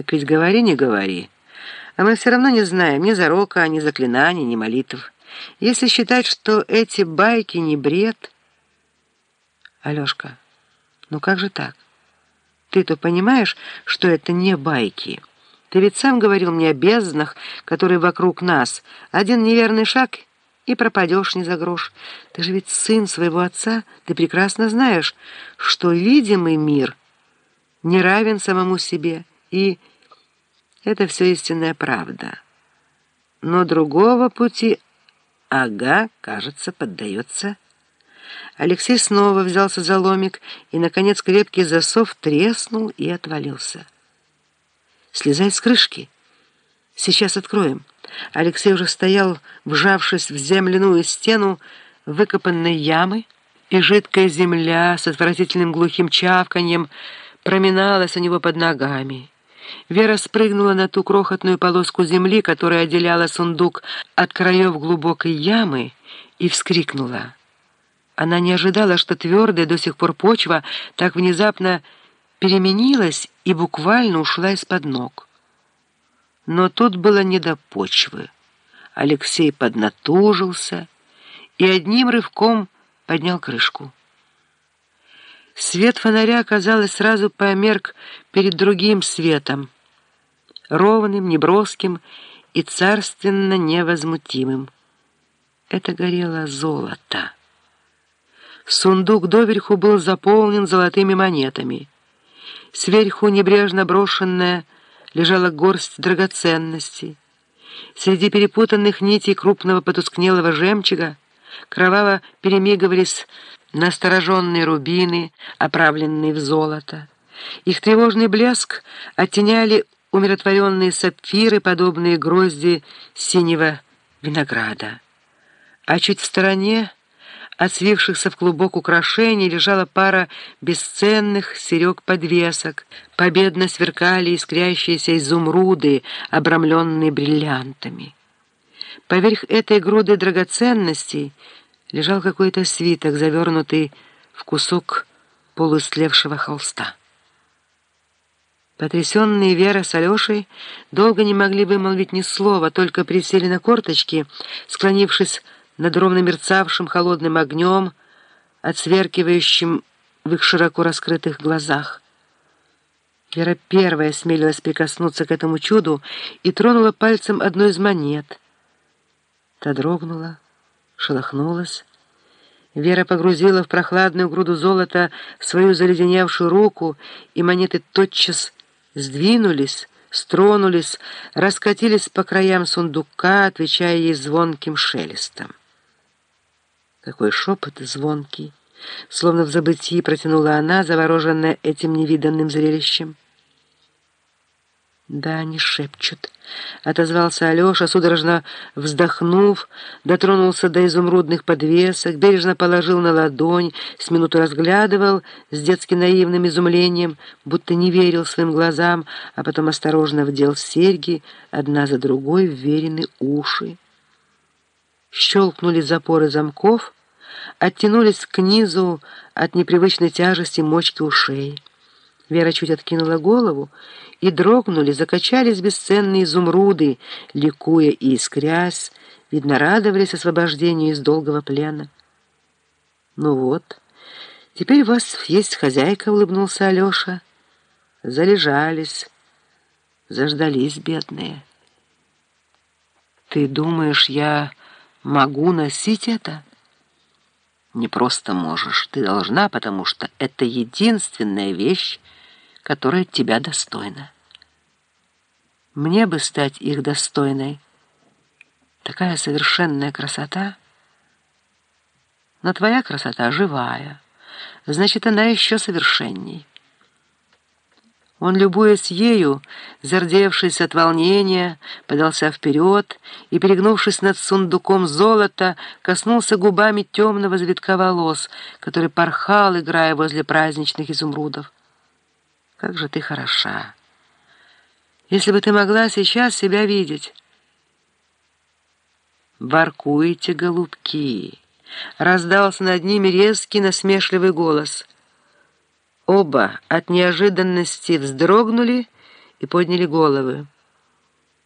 Так ведь говори, не говори. А мы все равно не знаем ни зарока, ни заклинаний, ни молитв. Если считать, что эти байки не бред... Алешка, ну как же так? Ты-то понимаешь, что это не байки? Ты ведь сам говорил мне о безднах, которые вокруг нас. Один неверный шаг — и пропадешь не за грош. Ты же ведь сын своего отца, ты прекрасно знаешь, что видимый мир не равен самому себе, и это все истинная правда. Но другого пути, ага, кажется, поддается. Алексей снова взялся за ломик, и, наконец, крепкий засов треснул и отвалился. «Слезай с крышки. Сейчас откроем». Алексей уже стоял, вжавшись в земляную стену выкопанной ямы, и жидкая земля с отвратительным глухим чавканьем проминалась у него под ногами. Вера спрыгнула на ту крохотную полоску земли, которая отделяла сундук от краев глубокой ямы, и вскрикнула. Она не ожидала, что твердая до сих пор почва так внезапно переменилась и буквально ушла из-под ног. Но тут было не до почвы. Алексей поднатужился и одним рывком поднял крышку. Свет фонаря, казалось, сразу померк перед другим светом, ровным, неброским и царственно невозмутимым. Это горело золото. Сундук доверху был заполнен золотыми монетами. Сверху небрежно брошенная лежала горсть драгоценностей. Среди перепутанных нитей крупного потускнелого жемчуга кроваво перемигивались настороженные рубины, оправленные в золото. Их тревожный блеск оттеняли умиротворенные сапфиры, подобные грозди синего винограда. А чуть в стороне от в клубок украшений лежала пара бесценных серег-подвесок. Победно сверкали искрящиеся изумруды, обрамленные бриллиантами. Поверх этой груды драгоценностей лежал какой-то свиток, завернутый в кусок полуслевшего холста. Потрясенные Вера с Алешей долго не могли вымолвить ни слова, только присели на корточки, склонившись над ровно мерцавшим холодным огнем, отсверкивающим в их широко раскрытых глазах. Вера первая смелилась прикоснуться к этому чуду и тронула пальцем одну из монет. Та дрогнула, шелохнулась. Вера погрузила в прохладную груду золота свою заледеневшую руку, и монеты тотчас сдвинулись, стронулись, раскатились по краям сундука, отвечая ей звонким шелестом. Какой шепот звонкий! Словно в забытии протянула она, завороженная этим невиданным зрелищем. «Да, они шепчут», — отозвался Алеша, судорожно вздохнув, дотронулся до изумрудных подвесок, бережно положил на ладонь, с минуту разглядывал с детски наивным изумлением, будто не верил своим глазам, а потом осторожно вдел серьги, одна за другой, вверены уши. Щелкнули запоры замков, оттянулись к низу от непривычной тяжести мочки ушей. Вера чуть откинула голову, и дрогнули, закачались бесценные изумруды, ликуя и искрясь, видно, радовались освобождению из долгого плена. «Ну вот, теперь у вас есть хозяйка», — улыбнулся Алеша. «Залежались, заждались, бедные». «Ты думаешь, я...» Могу носить это? Не просто можешь, ты должна, потому что это единственная вещь, которая тебя достойна. Мне бы стать их достойной. Такая совершенная красота. Но твоя красота живая, значит, она еще совершенней. Он, любуясь ею, зардевшись от волнения, подался вперед и, перегнувшись над сундуком золота, коснулся губами темного завитка волос, который порхал, играя возле праздничных изумрудов. «Как же ты хороша! Если бы ты могла сейчас себя видеть!» «Воркуете, голубки!» — раздался над ними резкий насмешливый голос — Оба от неожиданности вздрогнули и подняли головы.